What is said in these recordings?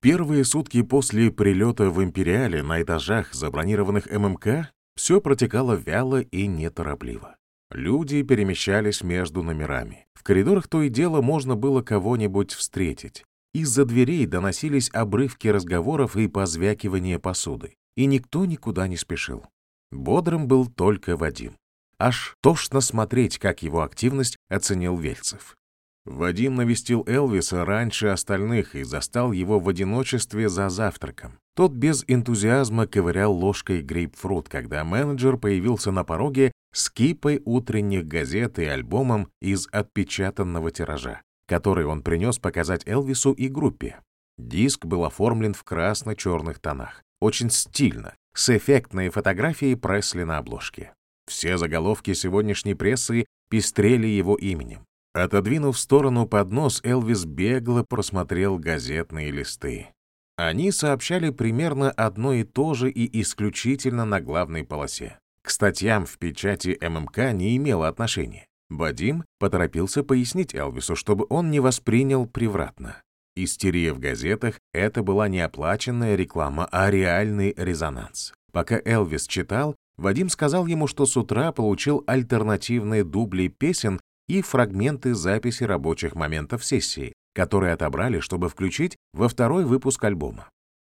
первые сутки после прилета в Империале на этажах забронированных ММК все протекало вяло и неторопливо. Люди перемещались между номерами. В коридорах то и дело можно было кого-нибудь встретить. Из-за дверей доносились обрывки разговоров и позвякивание посуды. И никто никуда не спешил. Бодрым был только Вадим. Аж тошно смотреть, как его активность оценил Вельцев. Вадим навестил Элвиса раньше остальных и застал его в одиночестве за завтраком. Тот без энтузиазма ковырял ложкой грейпфрут, когда менеджер появился на пороге с кипой утренних газет и альбомом из отпечатанного тиража, который он принес показать Элвису и группе. Диск был оформлен в красно-черных тонах. Очень стильно, с эффектной фотографией Пресли на обложке. Все заголовки сегодняшней прессы пестрели его именем. Отодвинув в сторону поднос, Элвис бегло просмотрел газетные листы. Они сообщали примерно одно и то же и исключительно на главной полосе. К статьям в печати ММК не имело отношения. Вадим поторопился пояснить Элвису, чтобы он не воспринял превратно. Истерия в газетах — это была не оплаченная реклама, а реальный резонанс. Пока Элвис читал, Вадим сказал ему, что с утра получил альтернативные дубли песен и фрагменты записи рабочих моментов сессии, которые отобрали, чтобы включить во второй выпуск альбома.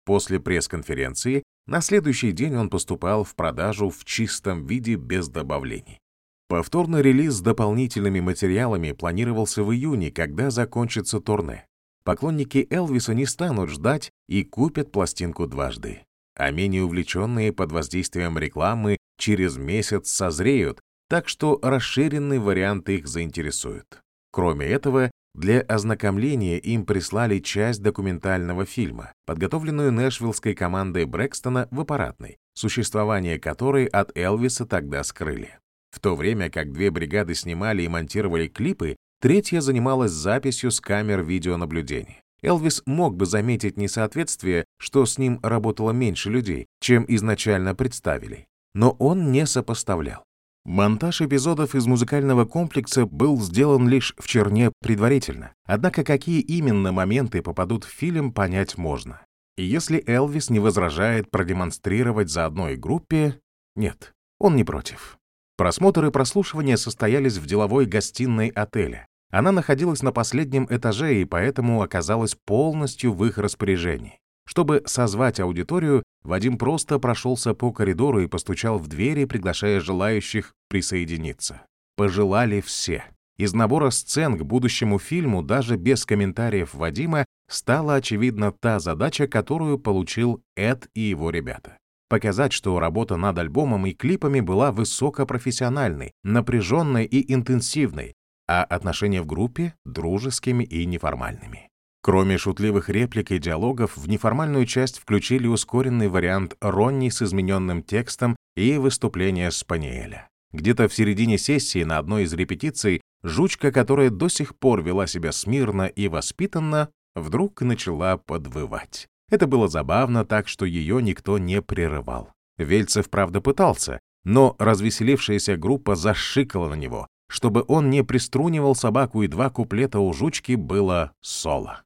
После пресс-конференции на следующий день он поступал в продажу в чистом виде без добавлений. Повторный релиз с дополнительными материалами планировался в июне, когда закончится турне. Поклонники Элвиса не станут ждать и купят пластинку дважды. А менее увлеченные под воздействием рекламы через месяц созреют так что расширенный вариант их заинтересует. Кроме этого, для ознакомления им прислали часть документального фильма, подготовленную нэшвиллской командой Брэкстона в аппаратной, существование которой от Элвиса тогда скрыли. В то время как две бригады снимали и монтировали клипы, третья занималась записью с камер видеонаблюдения. Элвис мог бы заметить несоответствие, что с ним работало меньше людей, чем изначально представили. Но он не сопоставлял. Монтаж эпизодов из музыкального комплекса был сделан лишь в черне предварительно. Однако какие именно моменты попадут в фильм, понять можно. И если Элвис не возражает продемонстрировать за одной группе, нет, он не против. Просмотр и прослушивание состоялись в деловой гостиной отеля. Она находилась на последнем этаже и поэтому оказалась полностью в их распоряжении. Чтобы созвать аудиторию, Вадим просто прошелся по коридору и постучал в двери, приглашая желающих присоединиться. Пожелали все. Из набора сцен к будущему фильму, даже без комментариев Вадима, стала очевидна та задача, которую получил Эд и его ребята. Показать, что работа над альбомом и клипами была высокопрофессиональной, напряженной и интенсивной, а отношения в группе — дружескими и неформальными. Кроме шутливых реплик и диалогов, в неформальную часть включили ускоренный вариант Ронни с измененным текстом и выступление Спаниеля. Где-то в середине сессии на одной из репетиций жучка, которая до сих пор вела себя смирно и воспитанно, вдруг начала подвывать. Это было забавно, так что ее никто не прерывал. Вельцев, правда, пытался, но развеселившаяся группа зашикала на него. Чтобы он не приструнивал собаку и два куплета у жучки было соло.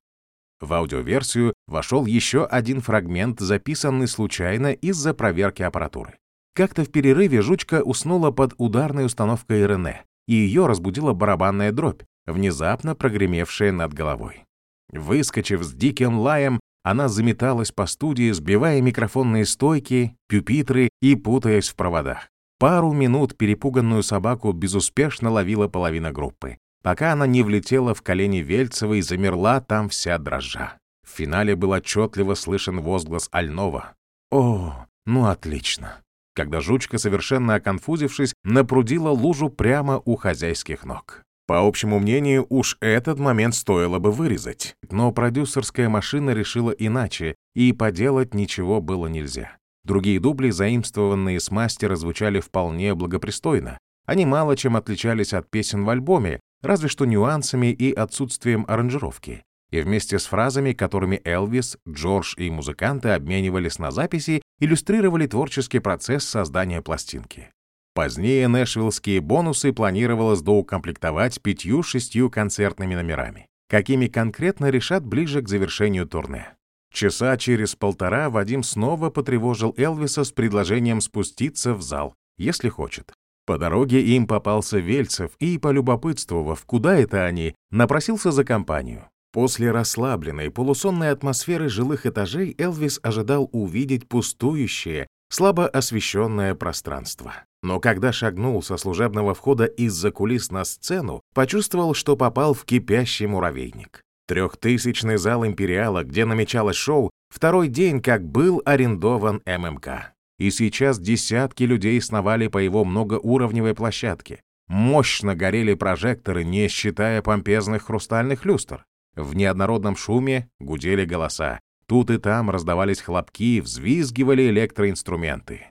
В аудиоверсию вошел еще один фрагмент, записанный случайно из-за проверки аппаратуры. Как-то в перерыве жучка уснула под ударной установкой Рене, и ее разбудила барабанная дробь, внезапно прогремевшая над головой. Выскочив с диким лаем, она заметалась по студии, сбивая микрофонные стойки, пюпитры и путаясь в проводах. Пару минут перепуганную собаку безуспешно ловила половина группы пока она не влетела в колени Вельцева и замерла там вся дрожа. В финале был отчетливо слышен возглас Альнова. «О, ну отлично!» Когда жучка, совершенно оконфузившись, напрудила лужу прямо у хозяйских ног. По общему мнению, уж этот момент стоило бы вырезать. Но продюсерская машина решила иначе, и поделать ничего было нельзя. Другие дубли, заимствованные с мастера, звучали вполне благопристойно. Они мало чем отличались от песен в альбоме, разве что нюансами и отсутствием аранжировки. И вместе с фразами, которыми Элвис, Джордж и музыканты обменивались на записи, иллюстрировали творческий процесс создания пластинки. Позднее нэшвиллские бонусы планировалось доукомплектовать пятью-шестью концертными номерами, какими конкретно решат ближе к завершению турне. Часа через полтора Вадим снова потревожил Элвиса с предложением спуститься в зал, если хочет. По дороге им попался Вельцев и, полюбопытствовав, куда это они, напросился за компанию. После расслабленной, полусонной атмосферы жилых этажей Элвис ожидал увидеть пустующее, слабо освещенное пространство. Но когда шагнул со служебного входа из-за кулис на сцену, почувствовал, что попал в кипящий муравейник. Трехтысячный зал «Империала», где намечалось шоу, второй день как был арендован ММК. И сейчас десятки людей сновали по его многоуровневой площадке. Мощно горели прожекторы, не считая помпезных хрустальных люстр. В неоднородном шуме гудели голоса. Тут и там раздавались хлопки, взвизгивали электроинструменты.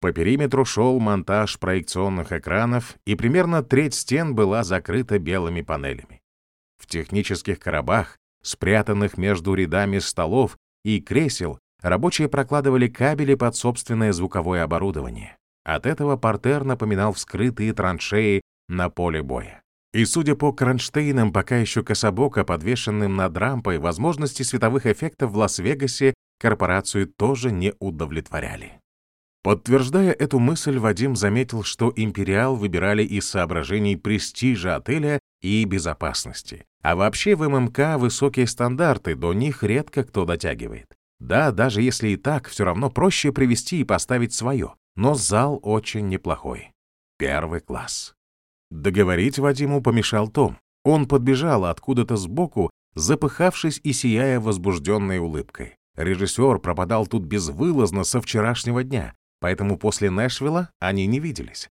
По периметру шел монтаж проекционных экранов, и примерно треть стен была закрыта белыми панелями. В технических коробах, спрятанных между рядами столов и кресел, рабочие прокладывали кабели под собственное звуковое оборудование. От этого портер напоминал вскрытые траншеи на поле боя. И судя по кронштейнам, пока еще кособоко подвешенным над рампой, возможности световых эффектов в Лас-Вегасе корпорацию тоже не удовлетворяли. Подтверждая эту мысль, Вадим заметил, что «Империал» выбирали из соображений престижа отеля и безопасности. А вообще в ММК высокие стандарты, до них редко кто дотягивает. Да, даже если и так, все равно проще привести и поставить свое. Но зал очень неплохой. Первый класс. Договорить Вадиму помешал Том. Он подбежал откуда-то сбоку, запыхавшись и сияя возбужденной улыбкой. Режиссер пропадал тут безвылазно со вчерашнего дня, поэтому после Нэшвилла они не виделись.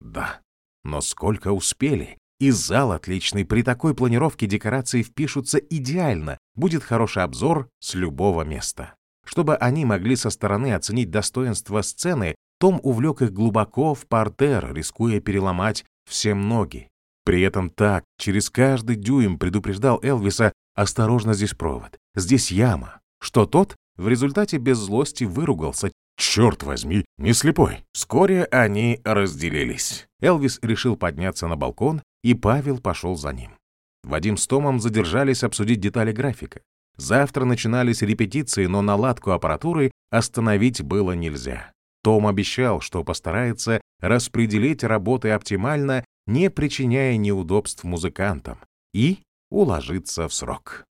Да, но сколько успели. И зал отличный, при такой планировке декорации впишутся идеально, будет хороший обзор с любого места. Чтобы они могли со стороны оценить достоинство сцены, Том увлек их глубоко в портер, рискуя переломать все ноги. При этом так, через каждый дюйм предупреждал Элвиса «Осторожно, здесь провод, здесь яма», что тот в результате без злости выругался, Черт возьми, не слепой. Вскоре они разделились. Элвис решил подняться на балкон, и Павел пошел за ним. Вадим с Томом задержались обсудить детали графика. Завтра начинались репетиции, но наладку аппаратуры остановить было нельзя. Том обещал, что постарается распределить работы оптимально, не причиняя неудобств музыкантам, и уложиться в срок.